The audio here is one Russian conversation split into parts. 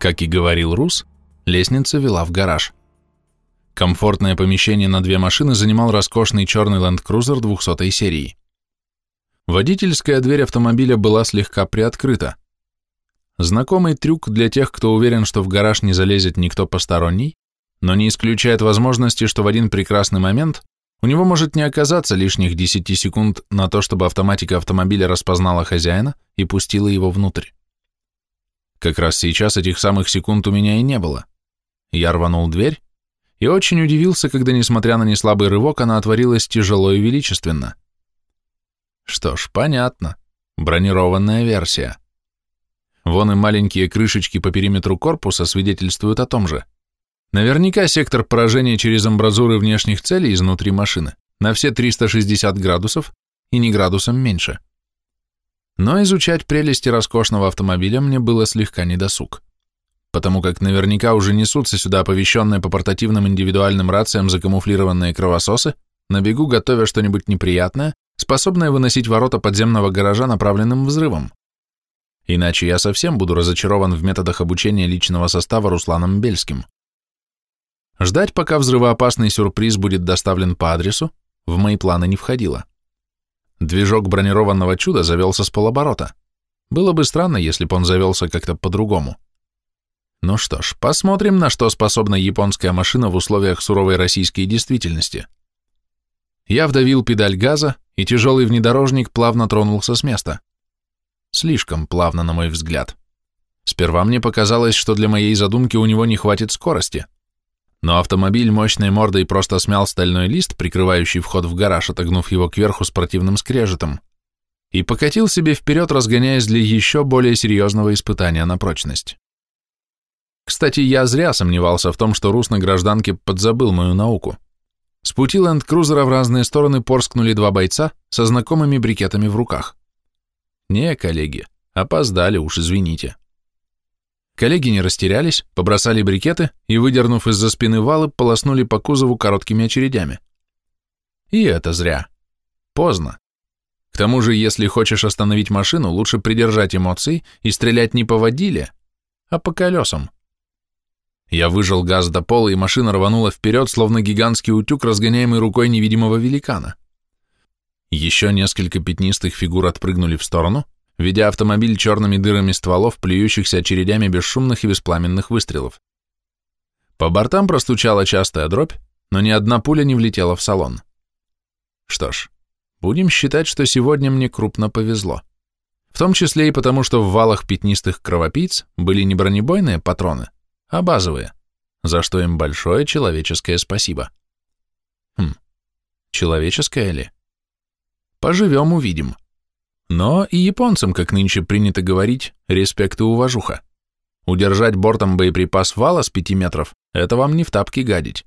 Как и говорил Рус, лестница вела в гараж. Комфортное помещение на две машины занимал роскошный черный Land Cruiser 200 серии. Водительская дверь автомобиля была слегка приоткрыта. Знакомый трюк для тех, кто уверен, что в гараж не залезет никто посторонний, но не исключает возможности, что в один прекрасный момент у него может не оказаться лишних 10 секунд на то, чтобы автоматика автомобиля распознала хозяина и пустила его внутрь. Как раз сейчас этих самых секунд у меня и не было. Я рванул дверь и очень удивился, когда, несмотря на неслабый рывок, она отворилась тяжело и величественно. Что ж, понятно. Бронированная версия. Вон и маленькие крышечки по периметру корпуса свидетельствуют о том же. Наверняка сектор поражения через амбразуры внешних целей изнутри машины на все 360 градусов и не градусом меньше но изучать прелести роскошного автомобиля мне было слегка недосуг, потому как наверняка уже несутся сюда оповещенные по портативным индивидуальным рациям закамуфлированные кровососы, на бегу готовя что-нибудь неприятное, способное выносить ворота подземного гаража направленным взрывом. Иначе я совсем буду разочарован в методах обучения личного состава Русланом Бельским. Ждать, пока взрывоопасный сюрприз будет доставлен по адресу, в мои планы не входило. Движок бронированного чуда завелся с полоборота. Было бы странно, если бы он завелся как-то по-другому. Ну что ж, посмотрим, на что способна японская машина в условиях суровой российской действительности. Я вдавил педаль газа, и тяжелый внедорожник плавно тронулся с места. Слишком плавно, на мой взгляд. Сперва мне показалось, что для моей задумки у него не хватит скорости — но автомобиль мощной мордой просто смял стальной лист, прикрывающий вход в гараж, отогнув его кверху с противным скрежетом, и покатил себе вперед, разгоняясь для еще более серьезного испытания на прочность. Кстати, я зря сомневался в том, что Рус на гражданке подзабыл мою науку. С пути ленд-крузера в разные стороны порскнули два бойца со знакомыми брикетами в руках. Не, коллеги, опоздали, уж извините. Коллеги не растерялись, побросали брикеты и, выдернув из-за спины валы, полоснули по кузову короткими очередями. И это зря. Поздно. К тому же, если хочешь остановить машину, лучше придержать эмоции и стрелять не по водиле, а по колесам. Я выжал газ до пола, и машина рванула вперед, словно гигантский утюг, разгоняемый рукой невидимого великана. Еще несколько пятнистых фигур отпрыгнули в сторону, ведя автомобиль черными дырами стволов, плюющихся очередями бесшумных и беспламенных выстрелов. По бортам простучала частая дробь, но ни одна пуля не влетела в салон. Что ж, будем считать, что сегодня мне крупно повезло. В том числе и потому, что в валах пятнистых кровопийц были не бронебойные патроны, а базовые, за что им большое человеческое спасибо. Хм, человеческое ли? Поживем, увидим. Но и японцам, как нынче принято говорить, респект и уважуха. Удержать бортом боеприпас вала с пяти метров – это вам не в тапки гадить.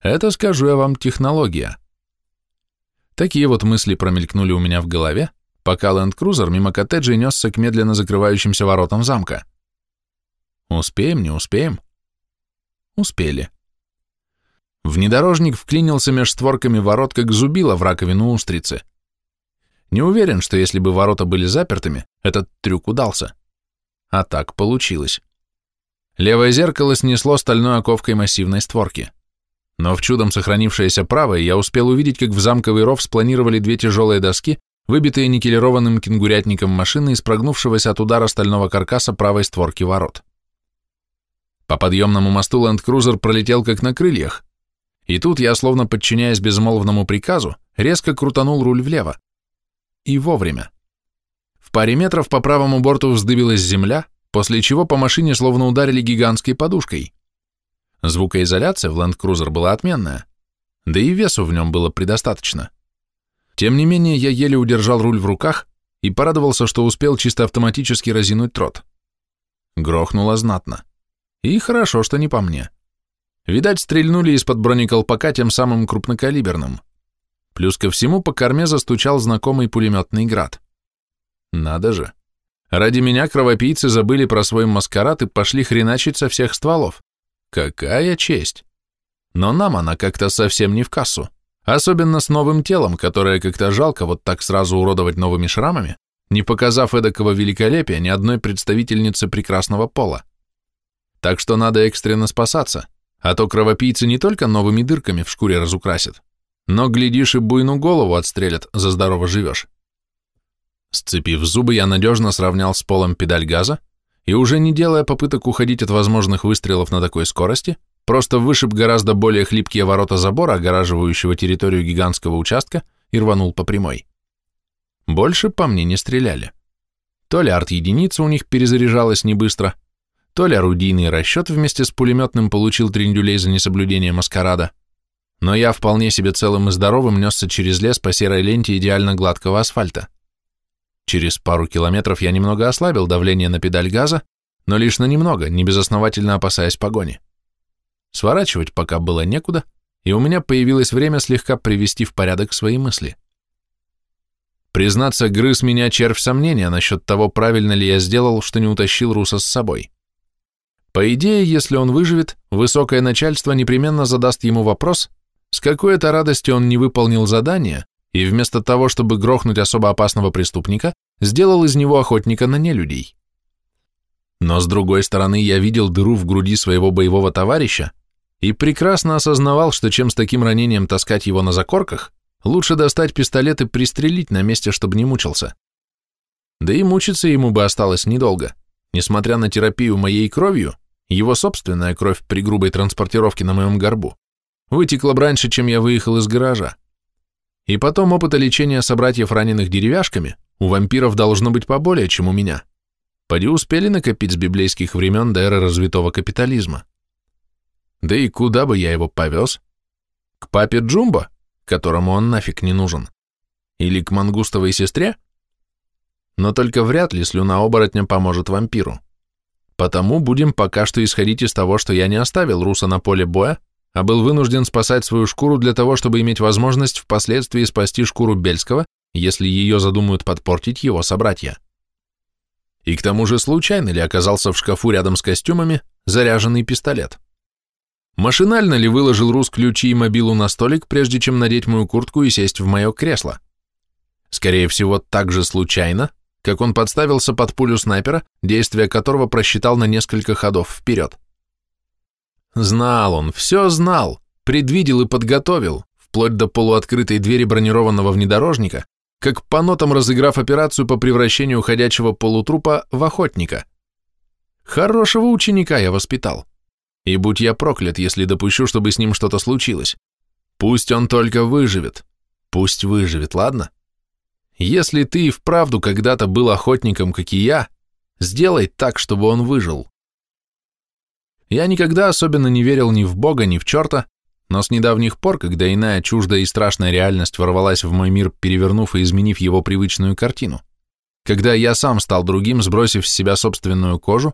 Это, скажу я вам, технология. Такие вот мысли промелькнули у меня в голове, пока ленд-крузер мимо коттеджа несся к медленно закрывающимся воротам замка. Успеем, не успеем? Успели. Внедорожник вклинился меж створками ворот, как зубило в раковину устрицы. Не уверен, что если бы ворота были запертыми, этот трюк удался. А так получилось. Левое зеркало снесло стальной оковкой массивной створки. Но в чудом сохранившееся правое я успел увидеть, как в замковый ров спланировали две тяжелые доски, выбитые никелированным кенгурятником машины из прогнувшегося от удара стального каркаса правой створки ворот. По подъемному мосту ленд-крузер пролетел как на крыльях, и тут я, словно подчиняясь безмолвному приказу, резко крутанул руль влево и вовремя. В паре метров по правому борту вздыбилась земля, после чего по машине словно ударили гигантской подушкой. Звукоизоляция в Land Cruiser была отменная, да и весу в нем было предостаточно. Тем не менее, я еле удержал руль в руках и порадовался, что успел чисто автоматически разинуть трот. Грохнуло знатно. И хорошо, что не по мне. Видать, стрельнули из-под бронеколпака тем самым крупнокалиберным. Плюс ко всему по корме застучал знакомый пулеметный град. Надо же. Ради меня кровопийцы забыли про свой маскарад и пошли хреначить со всех стволов. Какая честь! Но нам она как-то совсем не в кассу. Особенно с новым телом, которое как-то жалко вот так сразу уродовать новыми шрамами, не показав эдакого великолепия ни одной представительнице прекрасного пола. Так что надо экстренно спасаться, а то кровопийцы не только новыми дырками в шкуре разукрасят, но, глядишь, и буйну голову отстрелят, за здорово живешь. Сцепив зубы, я надежно сравнял с полом педаль газа и, уже не делая попыток уходить от возможных выстрелов на такой скорости, просто вышиб гораздо более хлипкие ворота забора, огораживающего территорию гигантского участка, и рванул по прямой. Больше по мне не стреляли. То ли арт-единица у них перезаряжалась не быстро, то ли орудийный расчет вместе с пулеметным получил триндюлей за несоблюдение маскарада, но я вполне себе целым и здоровым несся через лес по серой ленте идеально гладкого асфальта. Через пару километров я немного ослабил давление на педаль газа, но лишь на немного, не безосновательно опасаясь погони. Сворачивать пока было некуда, и у меня появилось время слегка привести в порядок свои мысли. Признаться, грыз меня червь сомнения насчет того, правильно ли я сделал, что не утащил Руса с собой. По идее, если он выживет, высокое начальство непременно задаст ему вопрос, с какой это радостью он не выполнил задание и вместо того, чтобы грохнуть особо опасного преступника, сделал из него охотника на нелюдей. Но с другой стороны, я видел дыру в груди своего боевого товарища и прекрасно осознавал, что чем с таким ранением таскать его на закорках, лучше достать пистолет и пристрелить на месте, чтобы не мучился. Да и мучиться ему бы осталось недолго. Несмотря на терапию моей кровью, его собственная кровь при грубой транспортировке на моем горбу вытекла бы раньше, чем я выехал из гаража. И потом опыта лечения собратьев, раненых деревяшками, у вампиров должно быть поболее, чем у меня. Поди успели накопить с библейских времен до эры развитого капитализма. Да и куда бы я его повез? К папе Джумбо, которому он нафиг не нужен? Или к мангустовой сестре? Но только вряд ли слюна оборотня поможет вампиру. Потому будем пока что исходить из того, что я не оставил Руса на поле боя, а был вынужден спасать свою шкуру для того, чтобы иметь возможность впоследствии спасти шкуру Бельского, если ее задумают подпортить его собратья. И к тому же случайно ли оказался в шкафу рядом с костюмами заряженный пистолет? Машинально ли выложил Рус ключи и мобилу на столик, прежде чем надеть мою куртку и сесть в мое кресло? Скорее всего, так же случайно, как он подставился под пулю снайпера, действие которого просчитал на несколько ходов вперед. Знал он, все знал, предвидел и подготовил, вплоть до полуоткрытой двери бронированного внедорожника, как по нотам разыграв операцию по превращению ходячего полутрупа в охотника. Хорошего ученика я воспитал. И будь я проклят, если допущу, чтобы с ним что-то случилось. Пусть он только выживет. Пусть выживет, ладно? Если ты и вправду когда-то был охотником, как и я, сделай так, чтобы он выжил. Я никогда особенно не верил ни в Бога, ни в черта, но с недавних пор, когда иная чуждая и страшная реальность ворвалась в мой мир, перевернув и изменив его привычную картину, когда я сам стал другим, сбросив с себя собственную кожу,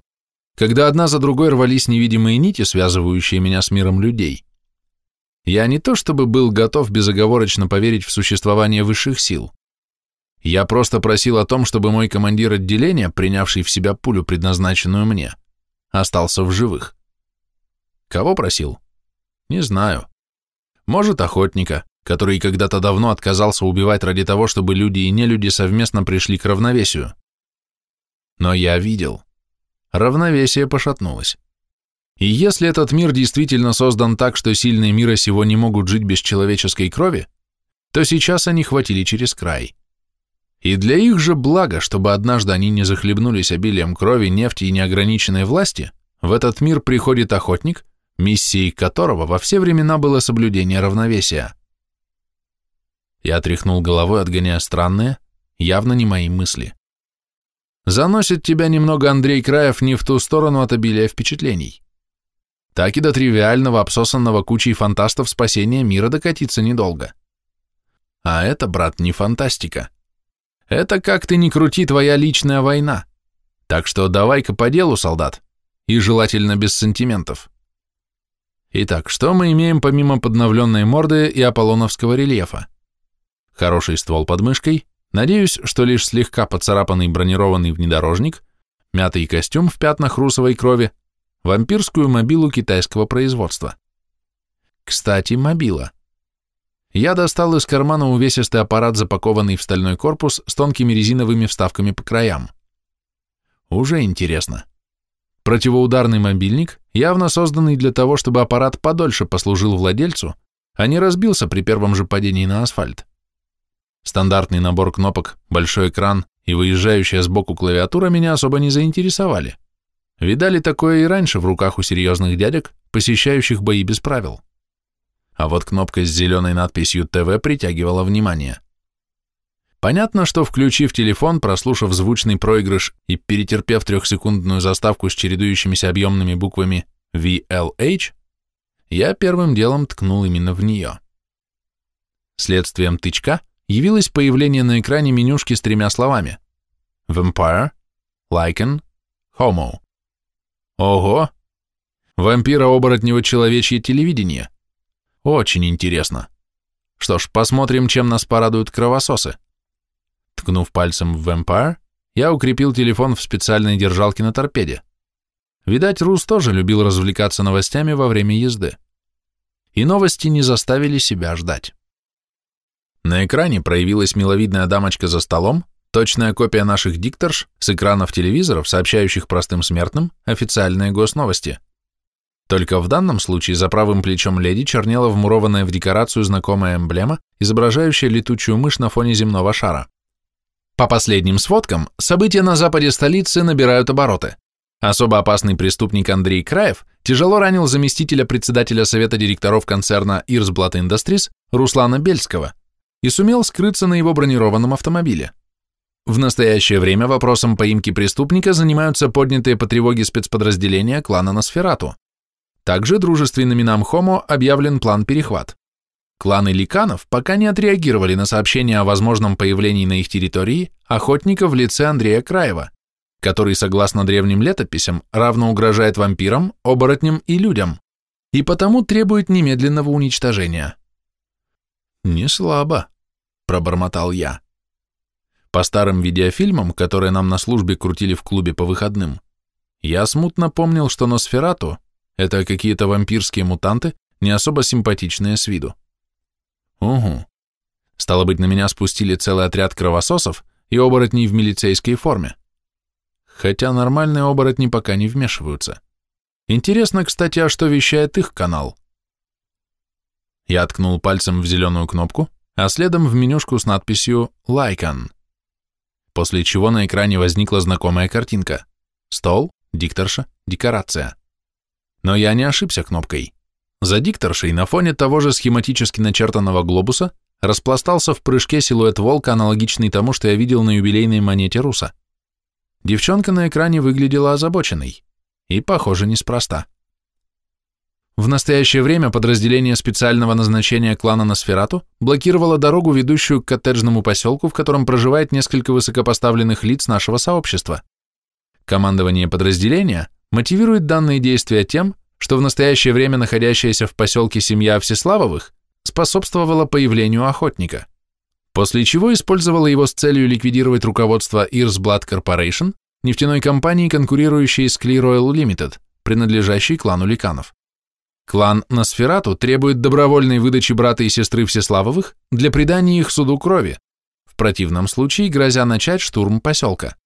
когда одна за другой рвались невидимые нити, связывающие меня с миром людей, я не то чтобы был готов безоговорочно поверить в существование высших сил. Я просто просил о том, чтобы мой командир отделения, принявший в себя пулю, предназначенную мне, остался в живых. Кого просил? Не знаю. Может, охотника, который когда-то давно отказался убивать ради того, чтобы люди и нелюди совместно пришли к равновесию. Но я видел. Равновесие пошатнулось. И если этот мир действительно создан так, что сильные мира сего не могут жить без человеческой крови, то сейчас они хватили через край. И для их же блага, чтобы однажды они не захлебнулись обилием крови, нефти и неограниченной власти, в этот мир приходит охотник, миссией которого во все времена было соблюдение равновесия. Я тряхнул головой, отгоняя странные, явно не мои мысли. Заносит тебя немного Андрей Краев не в ту сторону от обилия впечатлений. Так и до тривиального, обсосанного кучей фантастов спасения мира докатиться недолго. А это, брат, не фантастика. Это, как ты ни крути, твоя личная война. Так что давай-ка по делу, солдат, и желательно без сантиментов. Итак, что мы имеем помимо подновленной морды и аполлоновского рельефа? Хороший ствол под мышкой, надеюсь, что лишь слегка поцарапанный бронированный внедорожник, мятый костюм в пятнах русовой крови, вампирскую мобилу китайского производства. Кстати, мобила. Я достал из кармана увесистый аппарат, запакованный в стальной корпус с тонкими резиновыми вставками по краям. Уже интересно. Противоударный мобильник, явно созданный для того, чтобы аппарат подольше послужил владельцу, а не разбился при первом же падении на асфальт. Стандартный набор кнопок, большой экран и выезжающая сбоку клавиатура меня особо не заинтересовали. Видали такое и раньше в руках у серьезных дядек, посещающих бои без правил. А вот кнопка с зеленой надписью «ТВ» притягивала внимание. Понятно, что включив телефон, прослушав звучный проигрыш и перетерпев трехсекундную заставку с чередующимися объемными буквами VLH, я первым делом ткнул именно в нее. Следствием тычка явилось появление на экране менюшки с тремя словами Vampire, Lycan, Homo. Ого! Вампира-оборотнево человечье телевидение. Очень интересно. Что ж, посмотрим, чем нас порадуют кровососы. Ткнув пальцем в Vampire, я укрепил телефон в специальной держалке на торпеде. Видать, Рус тоже любил развлекаться новостями во время езды. И новости не заставили себя ждать. На экране проявилась миловидная дамочка за столом, точная копия наших дикторш с экранов телевизоров, сообщающих простым смертным официальные госновости. Только в данном случае за правым плечом леди чернела вмурованная в декорацию знакомая эмблема, изображающая летучую мышь на фоне земного шара. По последним сводкам, события на западе столицы набирают обороты. Особо опасный преступник Андрей Краев тяжело ранил заместителя председателя совета директоров концерна Ирсблат Industries Руслана Бельского и сумел скрыться на его бронированном автомобиле. В настоящее время вопросом поимки преступника занимаются поднятые по тревоге спецподразделения клана Носферату. Также дружественными нам Хомо объявлен план перехват. Кланы ликанов пока не отреагировали на сообщение о возможном появлении на их территории охотника в лице Андрея Краева, который, согласно древним летописям, равно угрожает вампирам, оборотням и людям, и потому требует немедленного уничтожения. «Не слабо», — пробормотал я. По старым видеофильмам, которые нам на службе крутили в клубе по выходным, я смутно помнил, что Носферату — это какие-то вампирские мутанты, не особо симпатичные с виду. Угу. Стало быть, на меня спустили целый отряд кровососов и оборотней в милицейской форме. Хотя нормальные оборотни пока не вмешиваются. Интересно, кстати, а что вещает их канал? Я ткнул пальцем в зеленую кнопку, а следом в менюшку с надписью «Лайкан». После чего на экране возникла знакомая картинка. Стол, дикторша, декорация. Но я не ошибся кнопкой. За дикторшей на фоне того же схематически начертанного глобуса распластался в прыжке силуэт волка, аналогичный тому, что я видел на юбилейной монете Руса. Девчонка на экране выглядела озабоченной. И, похоже, неспроста. В настоящее время подразделение специального назначения клана Носферату блокировало дорогу, ведущую к коттеджному поселку, в котором проживает несколько высокопоставленных лиц нашего сообщества. Командование подразделения мотивирует данные действия тем, что в настоящее время находящаяся в поселке семья Всеславовых способствовала появлению охотника, после чего использовала его с целью ликвидировать руководство Blood Corporation, нефтяной компании, конкурирующей с Clear Oil Limited, принадлежащей клану Ликанов. Клан Носферату требует добровольной выдачи брата и сестры Всеславовых для придания их суду крови, в противном случае грозя начать штурм поселка.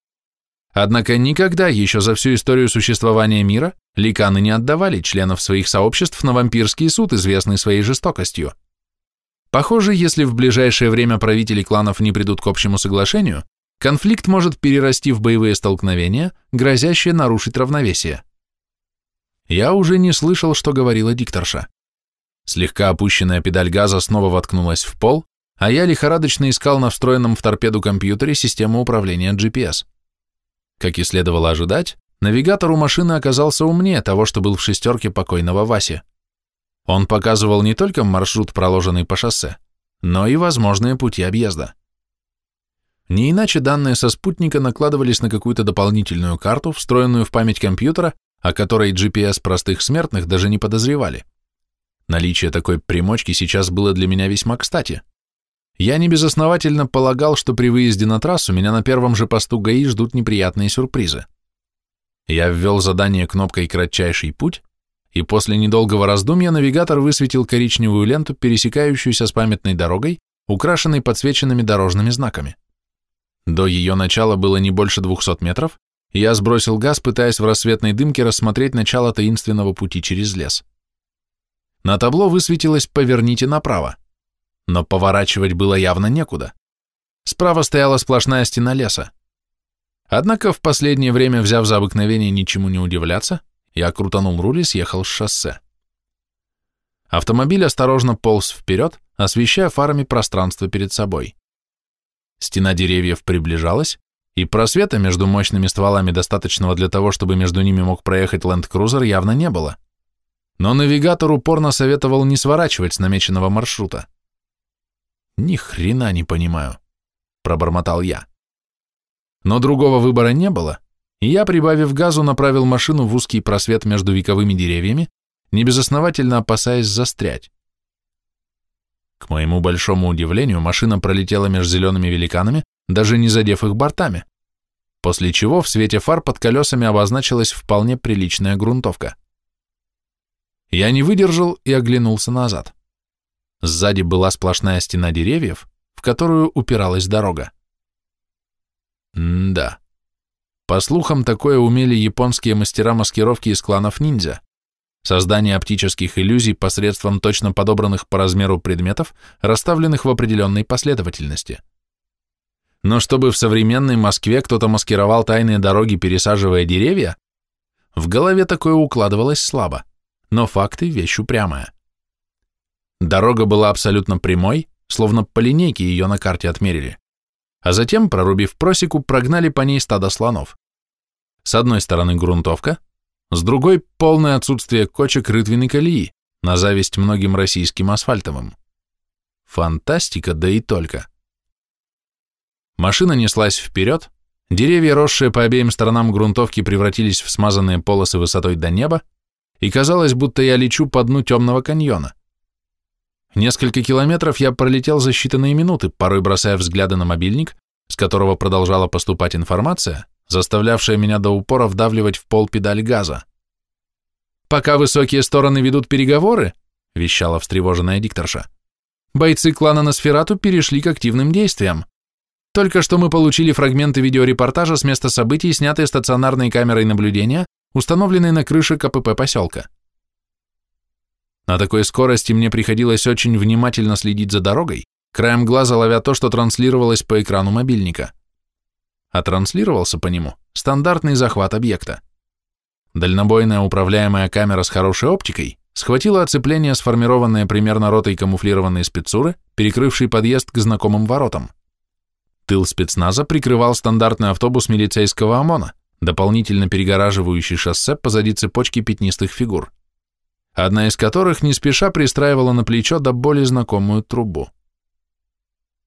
Однако никогда еще за всю историю существования мира ликаны не отдавали членов своих сообществ на вампирский суд, известный своей жестокостью. Похоже, если в ближайшее время правители кланов не придут к общему соглашению, конфликт может перерасти в боевые столкновения, грозящие нарушить равновесие. Я уже не слышал, что говорила дикторша. Слегка опущенная педаль газа снова воткнулась в пол, а я лихорадочно искал на встроенном в торпеду компьютере систему управления GPS. Как и следовало ожидать, навигатор у машины оказался умнее того, что был в шестерке покойного Васи. Он показывал не только маршрут, проложенный по шоссе, но и возможные пути объезда. Не иначе данные со спутника накладывались на какую-то дополнительную карту, встроенную в память компьютера, о которой GPS простых смертных даже не подозревали. Наличие такой примочки сейчас было для меня весьма кстати. Я небезосновательно полагал, что при выезде на трассу меня на первом же посту ГАИ ждут неприятные сюрпризы. Я ввел задание кнопкой «Кратчайший путь», и после недолгого раздумья навигатор высветил коричневую ленту, пересекающуюся с памятной дорогой, украшенной подсвеченными дорожными знаками. До ее начала было не больше 200 метров, я сбросил газ, пытаясь в рассветной дымке рассмотреть начало таинственного пути через лес. На табло высветилось «Поверните направо», но поворачивать было явно некуда. Справа стояла сплошная стена леса. Однако в последнее время, взяв за обыкновение ничему не удивляться, я крутанул руль и съехал с шоссе. Автомобиль осторожно полз вперед, освещая фарами пространство перед собой. Стена деревьев приближалась, и просвета между мощными стволами, достаточного для того, чтобы между ними мог проехать ленд-крузер, явно не было. Но навигатор упорно советовал не сворачивать с намеченного маршрута. Ни хрена не понимаю, пробормотал я. Но другого выбора не было, и я, прибавив газу, направил машину в узкий просвет между вековыми деревьями, небезосновательно опасаясь застрять. К моему большому удивлению, машина пролетела между зелеными великанами, даже не задев их бортами, после чего в свете фар под колесами обозначилась вполне приличная грунтовка. Я не выдержал и оглянулся назад. Сзади была сплошная стена деревьев, в которую упиралась дорога. М да. По слухам, такое умели японские мастера маскировки из кланов ниндзя. Создание оптических иллюзий посредством точно подобранных по размеру предметов, расставленных в определенной последовательности. Но чтобы в современной Москве кто-то маскировал тайные дороги, пересаживая деревья, в голове такое укладывалось слабо, но факты – вещь упрямая. Дорога была абсолютно прямой, словно по линейке ее на карте отмерили, а затем, прорубив просеку, прогнали по ней стадо слонов. С одной стороны грунтовка, с другой – полное отсутствие кочек рытвенной колеи, на зависть многим российским асфальтовым. Фантастика, да и только. Машина неслась вперед, деревья, росшие по обеим сторонам грунтовки, превратились в смазанные полосы высотой до неба, и казалось, будто я лечу по дну темного каньона. Несколько километров я пролетел за считанные минуты, порой бросая взгляды на мобильник, с которого продолжала поступать информация, заставлявшая меня до упора вдавливать в пол педаль газа. «Пока высокие стороны ведут переговоры», — вещала встревоженная дикторша, «бойцы клана Носферату перешли к активным действиям. Только что мы получили фрагменты видеорепортажа с места событий, снятые стационарной камерой наблюдения, установленной на крыше КПП поселка. На такой скорости мне приходилось очень внимательно следить за дорогой, краем глаза ловя то, что транслировалось по экрану мобильника. А транслировался по нему стандартный захват объекта. Дальнобойная управляемая камера с хорошей оптикой схватила оцепление, сформированное примерно ротой камуфлированной спецуры, перекрывшей подъезд к знакомым воротам. Тыл спецназа прикрывал стандартный автобус милицейского ОМОНа, дополнительно перегораживающий шоссе позади цепочки пятнистых фигур, одна из которых не спеша пристраивала на плечо до боли знакомую трубу.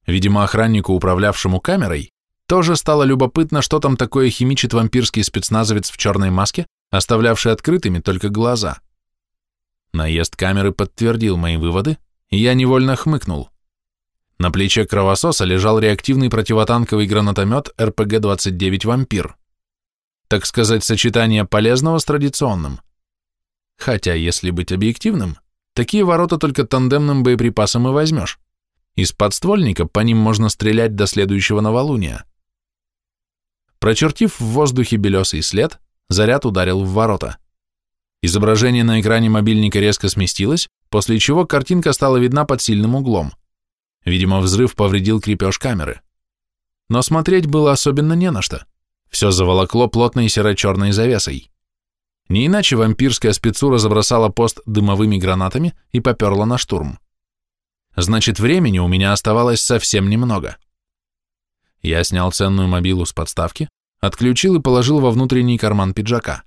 Видимо, охраннику, управлявшему камерой, тоже стало любопытно, что там такое химичит вампирский спецназовец в черной маске, оставлявший открытыми только глаза. Наезд камеры подтвердил мои выводы, и я невольно хмыкнул. На плече кровососа лежал реактивный противотанковый гранатомет РПГ-29 «Вампир». Так сказать, сочетание полезного с традиционным. Хотя, если быть объективным, такие ворота только тандемным боеприпасом и возьмешь. Из подствольника по ним можно стрелять до следующего новолуния. Прочертив в воздухе белесый след, заряд ударил в ворота. Изображение на экране мобильника резко сместилось, после чего картинка стала видна под сильным углом. Видимо, взрыв повредил крепеж камеры. Но смотреть было особенно не на что. Все заволокло плотной серо-черной завесой. Не иначе вампирская спецура забросала пост дымовыми гранатами и поперла на штурм. Значит, времени у меня оставалось совсем немного. Я снял ценную мобилу с подставки, отключил и положил во внутренний карман пиджака.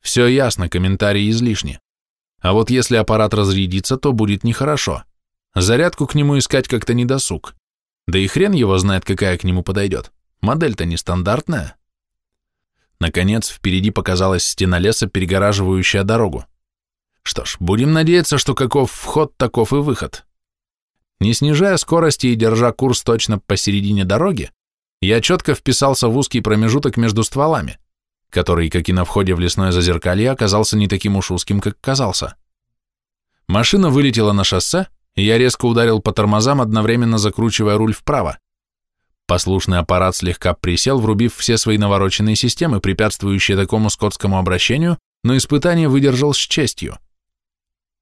Все ясно, комментарии излишни. А вот если аппарат разрядится, то будет нехорошо. Зарядку к нему искать как-то недосуг. Да и хрен его знает, какая к нему подойдет. Модель-то нестандартная. Наконец, впереди показалась стена леса, перегораживающая дорогу. Что ж, будем надеяться, что каков вход, таков и выход. Не снижая скорости и держа курс точно посередине дороги, я четко вписался в узкий промежуток между стволами, который, как и на входе в лесное зазеркалье, оказался не таким уж узким, как казался. Машина вылетела на шоссе, и я резко ударил по тормозам, одновременно закручивая руль вправо. Послушный аппарат слегка присел, врубив все свои навороченные системы, препятствующие такому скотскому обращению, но испытание выдержал с честью.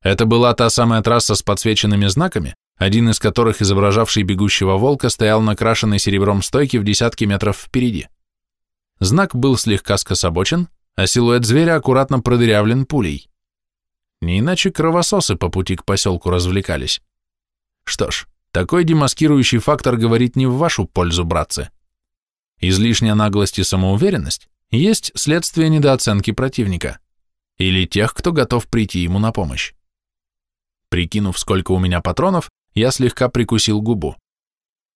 Это была та самая трасса с подсвеченными знаками, один из которых, изображавший бегущего волка, стоял на крашенной серебром стойке в десятки метров впереди. Знак был слегка скособочен, а силуэт зверя аккуратно продырявлен пулей. Не иначе кровососы по пути к поселку развлекались. Что ж, такой демаскирующий фактор говорит не в вашу пользу, братцы. Излишняя наглость и самоуверенность есть следствие недооценки противника или тех, кто готов прийти ему на помощь. Прикинув, сколько у меня патронов, я слегка прикусил губу.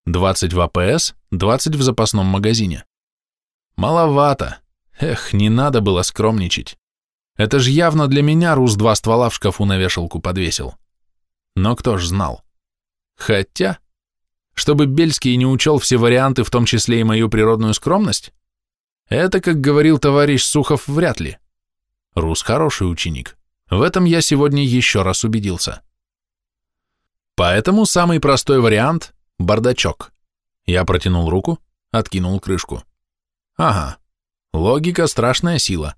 20 в АПС, 20 в запасном магазине. Маловато. Эх, не надо было скромничать. Это ж явно для меня Рус два ствола в шкафу на вешалку подвесил. Но кто ж знал? Хотя, чтобы Бельский не учел все варианты, в том числе и мою природную скромность, это, как говорил товарищ Сухов, вряд ли. Рус хороший ученик. В этом я сегодня еще раз убедился. Поэтому самый простой вариант – бардачок. Я протянул руку, откинул крышку. Ага, логика – страшная сила.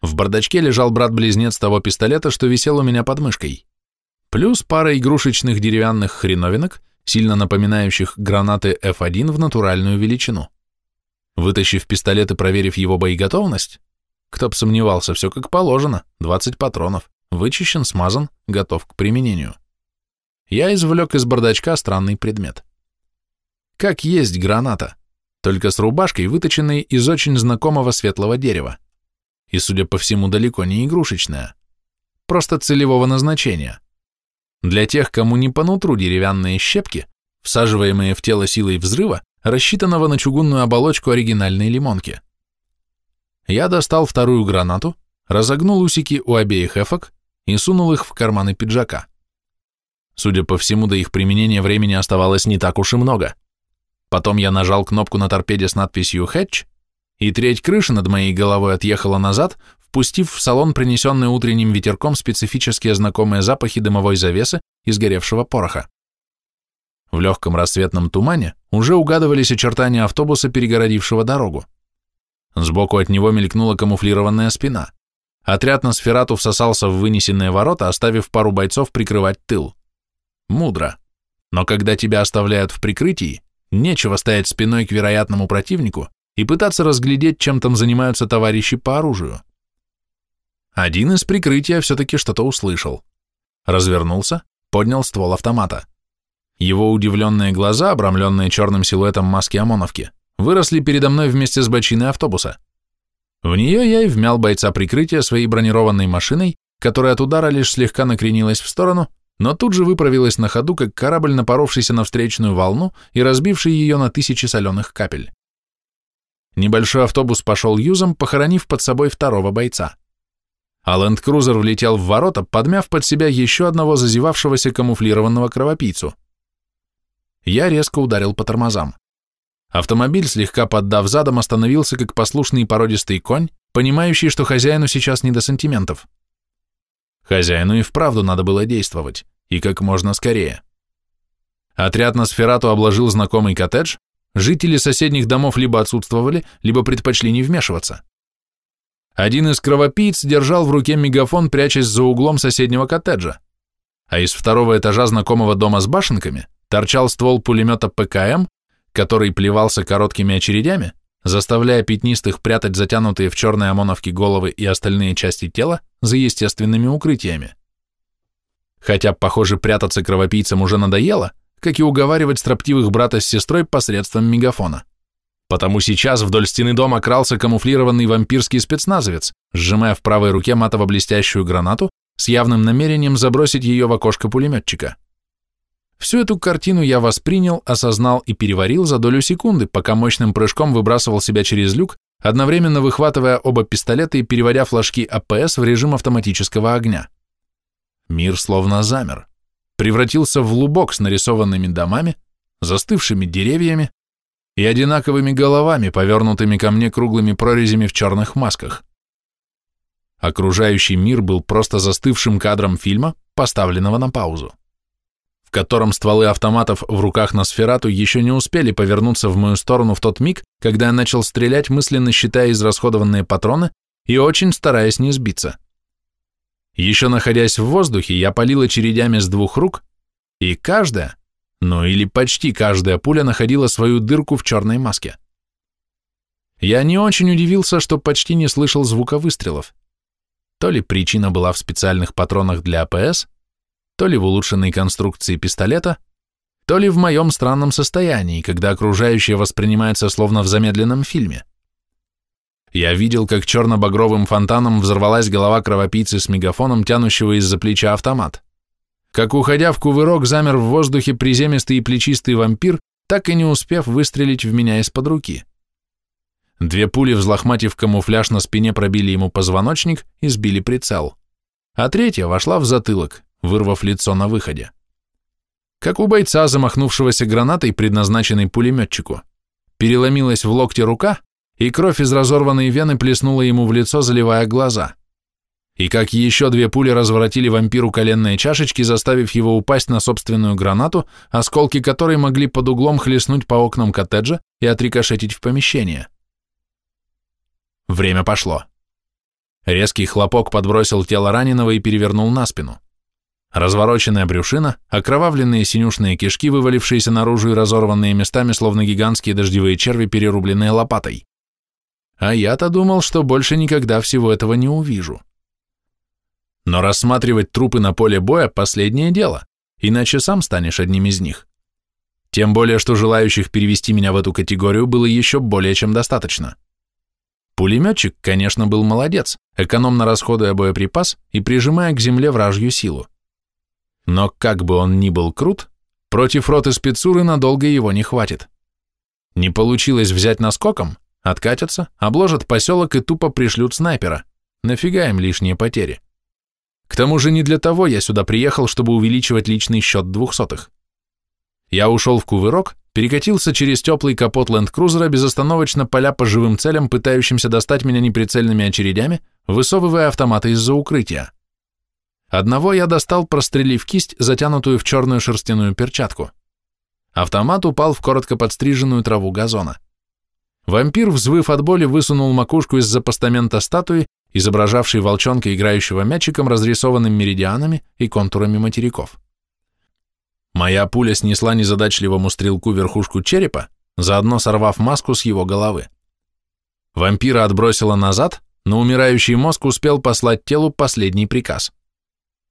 В бардачке лежал брат-близнец того пистолета, что висел у меня под мышкой плюс пара игрушечных деревянных хреновинок, сильно напоминающих гранаты F1 в натуральную величину. Вытащив пистолет и проверив его боеготовность, кто б сомневался, все как положено, 20 патронов, вычищен, смазан, готов к применению. Я извлек из бардачка странный предмет. Как есть граната, только с рубашкой, выточенной из очень знакомого светлого дерева. И, судя по всему, далеко не игрушечная. Просто целевого назначения. Для тех, кому не по нутру деревянные щепки, всаживаемые в тело силой взрыва, рассчитанного на чугунную оболочку оригинальной лимонки. Я достал вторую гранату, разогнул усики у обеих эфок и сунул их в карманы пиджака. Судя по всему, до их применения времени оставалось не так уж и много. Потом я нажал кнопку на торпеде с надписью «Хэтч», и треть крыши над моей головой отъехала назад, впустив в салон принесенные утренним ветерком специфические знакомые запахи дымовой завесы и сгоревшего пороха. В легком рассветном тумане уже угадывались очертания автобуса, перегородившего дорогу. Сбоку от него мелькнула камуфлированная спина. Отряд на сферату всосался в вынесенные ворота, оставив пару бойцов прикрывать тыл. Мудро. Но когда тебя оставляют в прикрытии, нечего стоять спиной к вероятному противнику и пытаться разглядеть, чем там занимаются товарищи по оружию. Один из прикрытия все-таки что-то услышал. Развернулся, поднял ствол автомата. Его удивленные глаза, обрамленные черным силуэтом маски ОМОНовки, выросли передо мной вместе с бочиной автобуса. В нее я и вмял бойца прикрытия своей бронированной машиной, которая от удара лишь слегка накренилась в сторону, но тут же выправилась на ходу, как корабль, напоровшийся на встречную волну и разбивший ее на тысячи соленых капель. Небольшой автобус пошел юзом, похоронив под собой второго бойца а ленд-крузер влетел в ворота, подмяв под себя еще одного зазевавшегося камуфлированного кровопийцу. Я резко ударил по тормозам. Автомобиль, слегка поддав задом, остановился как послушный породистый конь, понимающий, что хозяину сейчас не до сантиментов. Хозяину и вправду надо было действовать, и как можно скорее. Отряд на сферату обложил знакомый коттедж, жители соседних домов либо отсутствовали, либо предпочли не вмешиваться. Один из кровопийц держал в руке мегафон, прячась за углом соседнего коттеджа, а из второго этажа знакомого дома с башенками торчал ствол пулемета ПКМ, который плевался короткими очередями, заставляя пятнистых прятать затянутые в черные ОМОНовки головы и остальные части тела за естественными укрытиями. Хотя, похоже, прятаться кровопийцам уже надоело, как и уговаривать строптивых брата с сестрой посредством мегафона. Потому сейчас вдоль стены дома крался камуфлированный вампирский спецназовец, сжимая в правой руке матово-блестящую гранату с явным намерением забросить ее в окошко пулеметчика. Всю эту картину я воспринял, осознал и переварил за долю секунды, пока мощным прыжком выбрасывал себя через люк, одновременно выхватывая оба пистолета и переводя флажки АПС в режим автоматического огня. Мир словно замер, превратился в лубок с нарисованными домами, застывшими деревьями, и одинаковыми головами, повернутыми ко мне круглыми прорезями в черных масках. Окружающий мир был просто застывшим кадром фильма, поставленного на паузу. в котором стволы автоматов в руках Носферату еще не успели повернуться в мою сторону в тот миг, когда я начал стрелять, мысленно считая израсходованные патроны и очень стараясь не сбиться. Еще находясь в воздухе, я палил очередями с двух рук, и каждая, ну или почти каждая пуля находила свою дырку в черной маске. Я не очень удивился, что почти не слышал звука выстрелов. То ли причина была в специальных патронах для АПС, то ли в улучшенной конструкции пистолета, то ли в моем странном состоянии, когда окружающее воспринимается словно в замедленном фильме. Я видел, как черно-багровым фонтаном взорвалась голова кровопийцы с мегафоном, тянущего из-за плеча автомат. Как, уходя в кувырок, замер в воздухе приземистый и плечистый вампир, так и не успев выстрелить в меня из-под руки. Две пули, взлохматив камуфляж на спине, пробили ему позвоночник и сбили прицел. А третья вошла в затылок, вырвав лицо на выходе. Как у бойца, замахнувшегося гранатой, предназначенной пулеметчику. Переломилась в локте рука, и кровь из разорванной вены плеснула ему в лицо, заливая глаза. И как еще две пули разворотили вампиру коленные чашечки, заставив его упасть на собственную гранату, осколки которой могли под углом хлестнуть по окнам коттеджа и отрикошетить в помещение. Время пошло. Резкий хлопок подбросил тело раненого и перевернул на спину. Развороченная брюшина, окровавленные синюшные кишки, вывалившиеся наружу и разорванные местами, словно гигантские дождевые черви, перерубленные лопатой. А я-то думал, что больше никогда всего этого не увижу. Но рассматривать трупы на поле боя – последнее дело, иначе сам станешь одним из них. Тем более, что желающих перевести меня в эту категорию было еще более чем достаточно. Пулеметчик, конечно, был молодец, экономно расходуя боеприпас и прижимая к земле вражью силу. Но как бы он ни был крут, против роты спецуры надолго его не хватит. Не получилось взять наскоком, откатятся, обложат поселок и тупо пришлют снайпера. Нафига им лишние потери? К тому же не для того я сюда приехал, чтобы увеличивать личный счет двухсотых. Я ушел в кувырок, перекатился через теплый капот ленд-крузера, безостановочно поля по живым целям, пытающимся достать меня неприцельными очередями, высовывая автоматы из-за укрытия. Одного я достал, прострелив кисть, затянутую в черную шерстяную перчатку. Автомат упал в коротко подстриженную траву газона. Вампир, взвыв от боли, высунул макушку из-за постамента статуи, изображавшей волчонка, играющего мячиком, разрисованным меридианами и контурами материков. Моя пуля снесла незадачливому стрелку верхушку черепа, заодно сорвав маску с его головы. Вампира отбросило назад, но умирающий мозг успел послать телу последний приказ.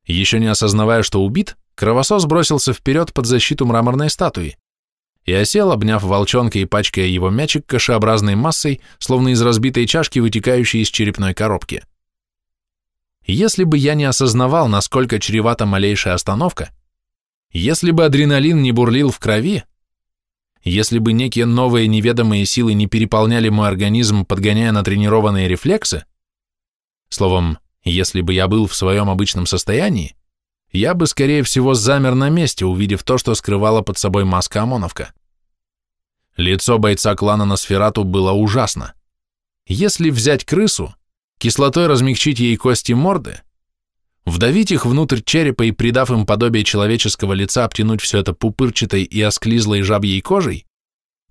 Еще не осознавая, что убит, кровосос бросился вперед под защиту мраморной статуи и осел, обняв волчонка и пачкая его мячик кашеобразной массой, словно из разбитой чашки, вытекающей из черепной коробки. Если бы я не осознавал, насколько чревата малейшая остановка, если бы адреналин не бурлил в крови, если бы некие новые неведомые силы не переполняли мой организм, подгоняя на тренированные рефлексы, словом, если бы я был в своем обычном состоянии, я бы, скорее всего, замер на месте, увидев то, что скрывала под собой маска ОМОНовка. Лицо бойца клана Носферату было ужасно. Если взять крысу, кислотой размягчить ей кости морды, вдавить их внутрь черепа и, придав им подобие человеческого лица, обтянуть все это пупырчатой и осклизлой жабьей кожей,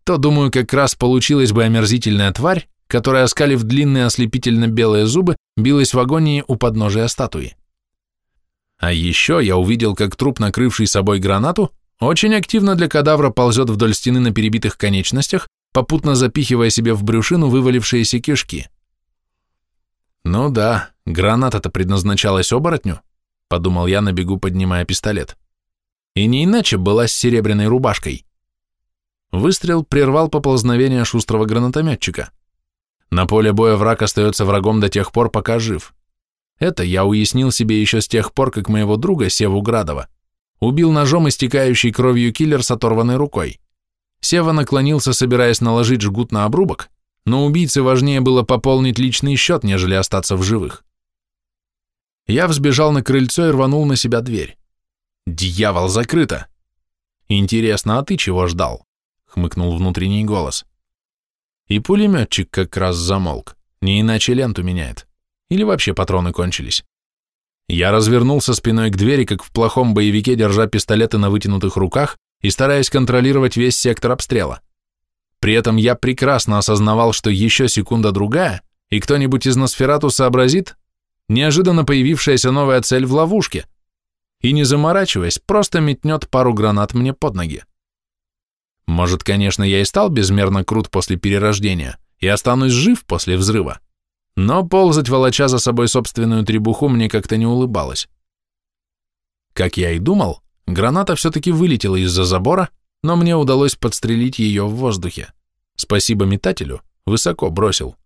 то, думаю, как раз получилась бы омерзительная тварь, которая, оскалив длинные ослепительно-белые зубы, билась в агонии у подножия статуи. А еще я увидел, как труп, накрывший собой гранату, очень активно для кадавра ползет вдоль стены на перебитых конечностях, попутно запихивая себе в брюшину вывалившиеся кишки. Ну да, граната-то предназначалась оборотню, подумал я на бегу, поднимая пистолет. И не иначе была с серебряной рубашкой. Выстрел прервал поползновение шустрого гранатометчика. На поле боя враг остается врагом до тех пор, пока жив. Это я уяснил себе еще с тех пор, как моего друга Севу Градова убил ножом истекающий кровью киллер с оторванной рукой. Сева наклонился, собираясь наложить жгут на обрубок, но убийце важнее было пополнить личный счет, нежели остаться в живых. Я взбежал на крыльцо и рванул на себя дверь. «Дьявол, закрыто!» «Интересно, а ты чего ждал?» — хмыкнул внутренний голос. И пулеметчик как раз замолк, не иначе ленту меняет. Или вообще патроны кончились. Я развернулся спиной к двери, как в плохом боевике, держа пистолеты на вытянутых руках и стараясь контролировать весь сектор обстрела. При этом я прекрасно осознавал, что еще секунда-другая, и кто-нибудь из Носферату сообразит, неожиданно появившаяся новая цель в ловушке, и не заморачиваясь, просто метнет пару гранат мне под ноги. Может, конечно, я и стал безмерно крут после перерождения и останусь жив после взрыва, но ползать волоча за собой собственную требуху мне как-то не улыбалось. Как я и думал, граната все-таки вылетела из-за забора, но мне удалось подстрелить ее в воздухе. Спасибо метателю, высоко бросил.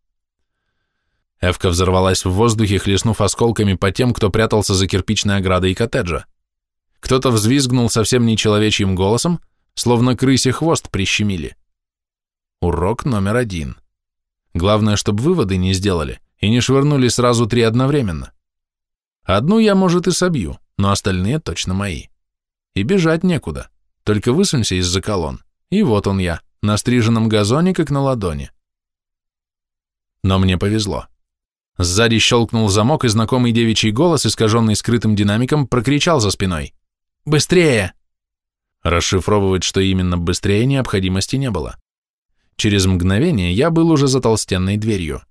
Эвка взорвалась в воздухе, хлестнув осколками по тем, кто прятался за кирпичной оградой коттеджа. Кто-то взвизгнул совсем нечеловечьим голосом, словно крысе хвост прищемили. Урок номер один. Главное, чтобы выводы не сделали и не швырнули сразу три одновременно. Одну я, может, и собью, но остальные точно мои. И бежать некуда, только высунься из-за колонн, и вот он я, на стриженном газоне, как на ладони. Но мне повезло. Сзади щелкнул замок, и знакомый девичий голос, искаженный скрытым динамиком, прокричал за спиной. «Быстрее!» Расшифровывать, что именно быстрее, необходимости не было. Через мгновение я был уже за толстенной дверью.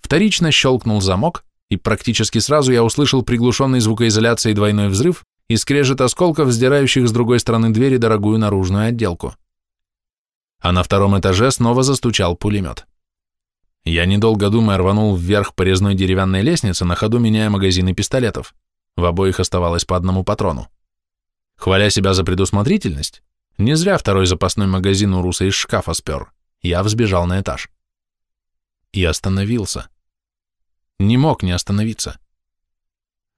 Вторично щелкнул замок, и практически сразу я услышал приглушенный звукоизоляцией двойной взрыв и скрежет осколков, сдирающих с другой стороны двери дорогую наружную отделку. А на втором этаже снова застучал пулемет. Я, недолго думая, рванул вверх по резной деревянной лестнице, на ходу меняя магазины пистолетов. В обоих оставалось по одному патрону. Хваля себя за предусмотрительность, не зря второй запасной магазин у Руса из шкафа спер, я взбежал на этаж. И остановился. Не мог не остановиться.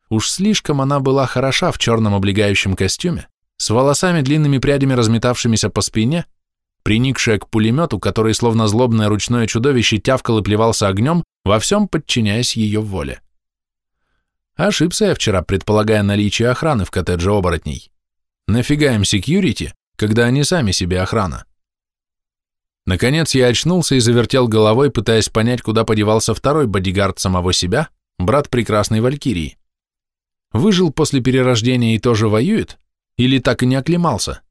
Уж слишком она была хороша в черном облегающем костюме, с волосами длинными прядями разметавшимися по спине, приникшая к пулемету, который словно злобное ручное чудовище тявкал и плевался огнем, во всем подчиняясь ее воле. Ошибся я вчера, предполагая наличие охраны в коттедже оборотней. Нафига им секьюрити, когда они сами себе охрана? Наконец я очнулся и завертел головой, пытаясь понять, куда подевался второй бодигард самого себя, брат прекрасной Валькирии. Выжил после перерождения и тоже воюет? Или так и не оклемался?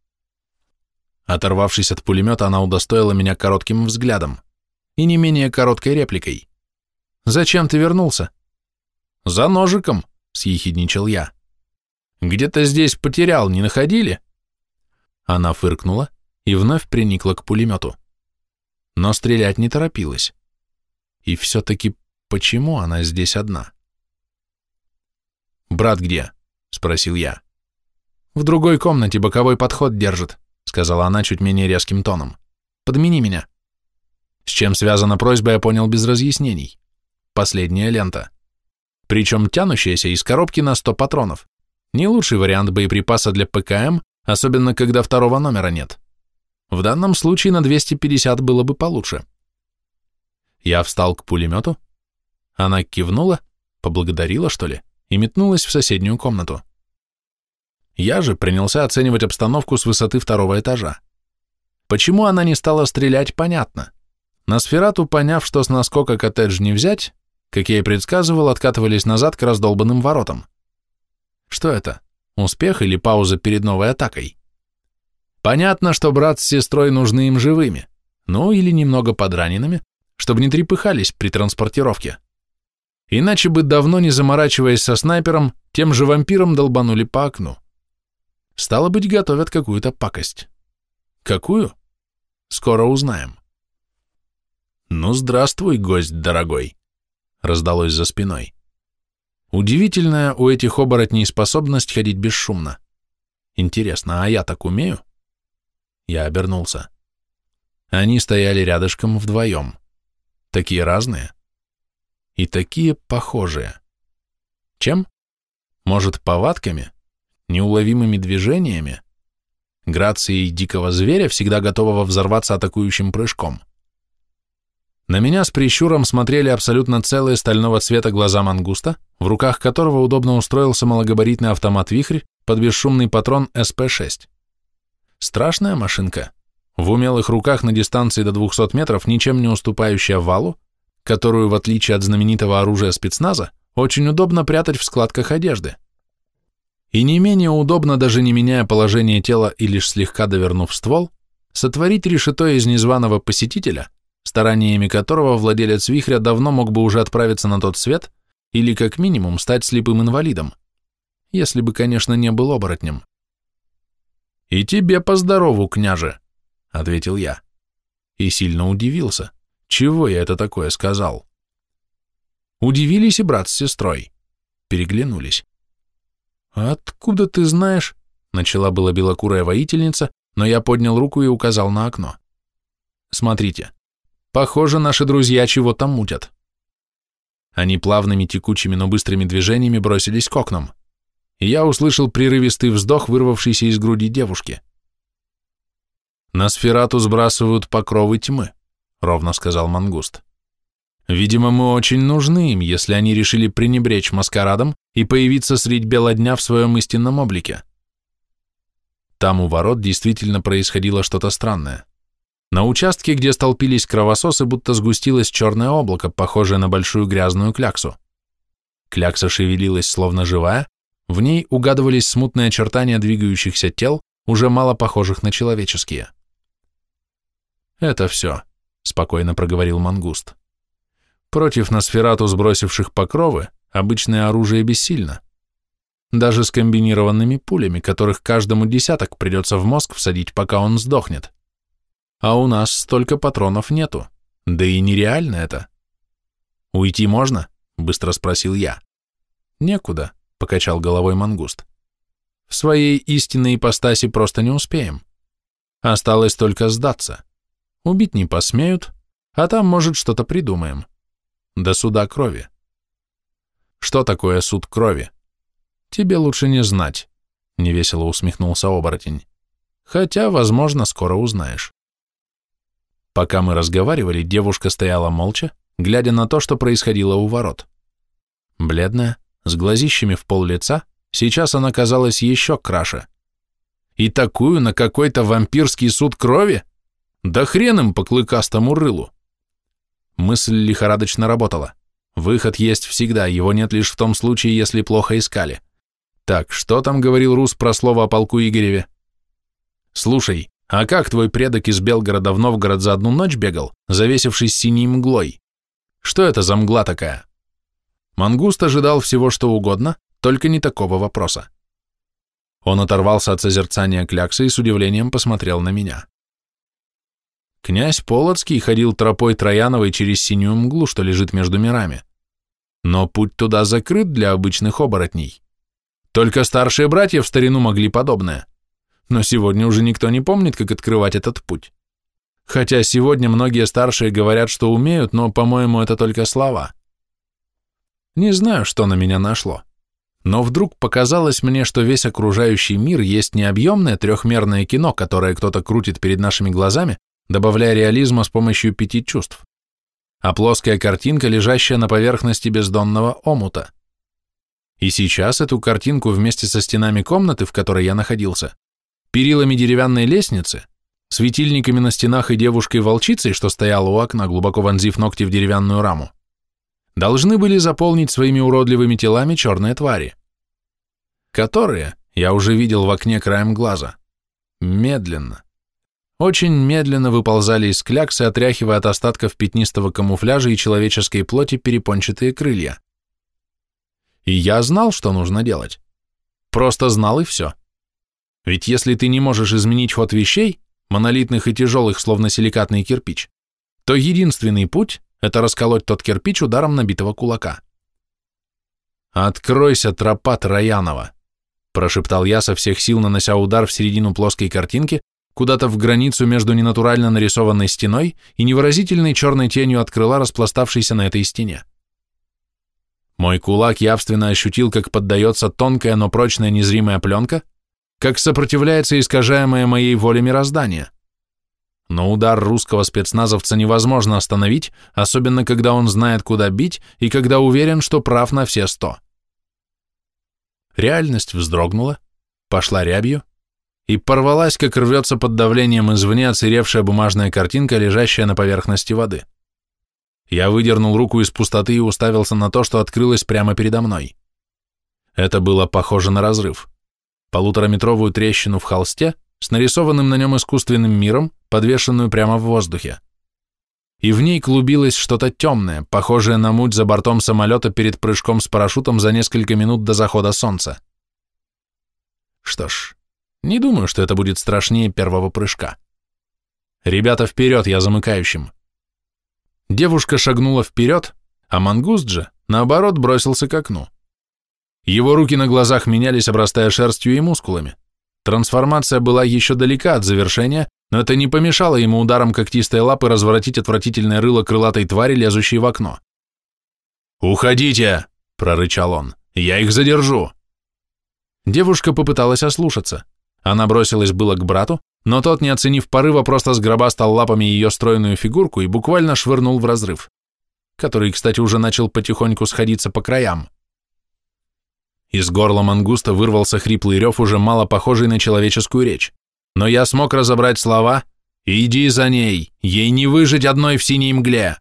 Оторвавшись от пулемета, она удостоила меня коротким взглядом и не менее короткой репликой. «Зачем ты вернулся?» «За ножиком», — съехидничал я. «Где-то здесь потерял, не находили?» Она фыркнула и вновь приникла к пулемету. Но стрелять не торопилась. И все-таки почему она здесь одна? «Брат где?» — спросил я. «В другой комнате боковой подход держит», — сказала она чуть менее резким тоном. «Подмени меня». С чем связана просьба, я понял без разъяснений. Последняя лента. Причем тянущаяся из коробки на 100 патронов. Не лучший вариант боеприпаса для ПКМ, особенно когда второго номера нет. В данном случае на 250 было бы получше. Я встал к пулемету. Она кивнула, поблагодарила, что ли, и метнулась в соседнюю комнату. Я же принялся оценивать обстановку с высоты второго этажа. Почему она не стала стрелять, понятно. На сферату, поняв, что с наскока коттедж не взять, как я и предсказывал, откатывались назад к раздолбанным воротам. Что это? Успех или пауза перед новой атакой? Понятно, что брат с сестрой нужны им живыми, ну или немного подраненными, чтобы не трепыхались при транспортировке. Иначе бы давно не заморачиваясь со снайпером, тем же вампиром долбанули по окну. Стало быть, готовят какую-то пакость. Какую? Скоро узнаем. Ну, здравствуй, гость дорогой, раздалось за спиной. Удивительная у этих оборотней способность ходить бесшумно. Интересно, а я так умею? Я обернулся. Они стояли рядышком вдвоем. Такие разные. И такие похожие. Чем? Может, повадками? неуловимыми движениями, грацией дикого зверя, всегда готового взорваться атакующим прыжком. На меня с прищуром смотрели абсолютно целые стального цвета глаза мангуста, в руках которого удобно устроился малогабаритный автомат «Вихрь» под бесшумный патрон СП-6. Страшная машинка, в умелых руках на дистанции до 200 метров, ничем не уступающая валу, которую, в отличие от знаменитого оружия спецназа, очень удобно прятать в складках одежды. И не менее удобно, даже не меняя положение тела и лишь слегка довернув ствол, сотворить решето из незваного посетителя, стараниями которого владелец вихря давно мог бы уже отправиться на тот свет или как минимум стать слепым инвалидом, если бы, конечно, не был оборотнем. «И тебе поздорову, княже», — ответил я. И сильно удивился, чего я это такое сказал. Удивились и брат с сестрой. Переглянулись. «Откуда ты знаешь?» — начала была белокурая воительница, но я поднял руку и указал на окно. «Смотрите, похоже, наши друзья чего-то мутят». Они плавными, текучими, но быстрыми движениями бросились к окнам. И я услышал прерывистый вздох, вырвавшийся из груди девушки. «На сферату сбрасывают покровы тьмы», — ровно сказал Мангуст. «Видимо, мы очень нужны им, если они решили пренебречь маскарадом и появиться средь бела дня в своем истинном облике». Там у ворот действительно происходило что-то странное. На участке, где столпились кровососы, будто сгустилось черное облако, похожее на большую грязную кляксу. Клякса шевелилась, словно живая, в ней угадывались смутные очертания двигающихся тел, уже мало похожих на человеческие. «Это все», — спокойно проговорил Мангуст. «Против Носферату, сбросивших покровы, обычное оружие бессильно. Даже с комбинированными пулями, которых каждому десяток придется в мозг всадить, пока он сдохнет. А у нас столько патронов нету, да и нереально это». «Уйти можно?» — быстро спросил я. «Некуда», — покачал головой Мангуст. «В своей истинной ипостаси просто не успеем. Осталось только сдаться». Убить не посмеют, а там, может, что-то придумаем. До суда крови. Что такое суд крови? Тебе лучше не знать, невесело усмехнулся оборотень. Хотя, возможно, скоро узнаешь. Пока мы разговаривали, девушка стояла молча, глядя на то, что происходило у ворот. Бледная, с глазищами в пол лица, сейчас она казалась еще краше. И такую на какой-то вампирский суд крови? Да хрен им по клыкастому рылу. Мысль лихорадочно работала. Выход есть всегда, его нет лишь в том случае, если плохо искали. Так, что там говорил Рус про слово о полку Игореве? Слушай, а как твой предок из Белгорода в Новгород за одну ночь бегал, завесившись синей мглой? Что это за мгла такая? Мангуст ожидал всего, что угодно, только не такого вопроса. Он оторвался от созерцания кляксы и с удивлением посмотрел на меня. Князь Полоцкий ходил тропой Трояновой через синюю мглу, что лежит между мирами. Но путь туда закрыт для обычных оборотней. Только старшие братья в старину могли подобное. Но сегодня уже никто не помнит, как открывать этот путь. Хотя сегодня многие старшие говорят, что умеют, но, по-моему, это только слова. Не знаю, что на меня нашло. Но вдруг показалось мне, что весь окружающий мир есть не объемное трехмерное кино, которое кто-то крутит перед нашими глазами, добавляя реализма с помощью пяти чувств, а плоская картинка, лежащая на поверхности бездонного омута. И сейчас эту картинку вместе со стенами комнаты, в которой я находился, перилами деревянной лестницы, светильниками на стенах и девушкой-волчицей, что стояла у окна, глубоко вонзив ногти в деревянную раму, должны были заполнить своими уродливыми телами черные твари, которые я уже видел в окне краем глаза, медленно, очень медленно выползали из кляксы, отряхивая от остатков пятнистого камуфляжа и человеческой плоти перепончатые крылья. И я знал, что нужно делать. Просто знал и все. Ведь если ты не можешь изменить ход вещей, монолитных и тяжелых, словно силикатный кирпич, то единственный путь — это расколоть тот кирпич ударом набитого кулака. «Откройся, тропа Троянова!» — прошептал я со всех сил, нанося удар в середину плоской картинки, куда-то в границу между ненатурально нарисованной стеной и невыразительной черной тенью от крыла, распластавшейся на этой стене. Мой кулак явственно ощутил, как поддается тонкая, но прочная незримая пленка, как сопротивляется искажаемое моей воле мироздание. Но удар русского спецназовца невозможно остановить, особенно когда он знает, куда бить, и когда уверен, что прав на все сто. Реальность вздрогнула, пошла рябью, и порвалась, как рвется под давлением извне оцеревшая бумажная картинка, лежащая на поверхности воды. Я выдернул руку из пустоты и уставился на то, что открылось прямо передо мной. Это было похоже на разрыв. Полутораметровую трещину в холсте с нарисованным на нем искусственным миром, подвешенную прямо в воздухе. И в ней клубилось что-то темное, похожее на муть за бортом самолета перед прыжком с парашютом за несколько минут до захода солнца. Что ж, не думаю, что это будет страшнее первого прыжка. Ребята, вперед, я замыкающим. Девушка шагнула вперед, а мангуст же, наоборот, бросился к окну. Его руки на глазах менялись, обрастая шерстью и мускулами. Трансформация была еще далека от завершения, но это не помешало ему ударом когтистой лапы разворотить отвратительное рыло крылатой твари, лезущей в окно. «Уходите!» – прорычал он. «Я их задержу!» Девушка попыталась ослушаться. Она бросилась было к брату, но тот, не оценив порыва, просто сгробастал лапами ее стройную фигурку и буквально швырнул в разрыв, который, кстати, уже начал потихоньку сходиться по краям. Из горла мангуста вырвался хриплый рев, уже мало похожий на человеческую речь, но я смог разобрать слова «Иди за ней, ей не выжить одной в синей мгле!»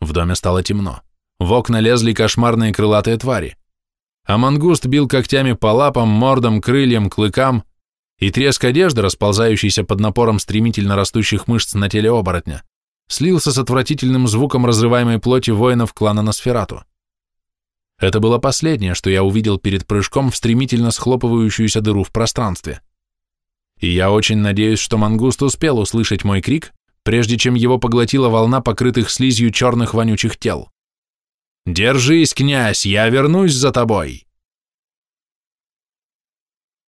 В доме стало темно, в окна лезли кошмарные крылатые твари, а мангуст бил когтями по лапам, мордам, крыльям, клыкам, и треск одежды, расползающийся под напором стремительно растущих мышц на теле оборотня, слился с отвратительным звуком разрываемой плоти воинов клана Носферату. Это было последнее, что я увидел перед прыжком в стремительно схлопывающуюся дыру в пространстве. И я очень надеюсь, что мангуст успел услышать мой крик, прежде чем его поглотила волна покрытых слизью черных вонючих тел. «Держись, князь, я вернусь за тобой!»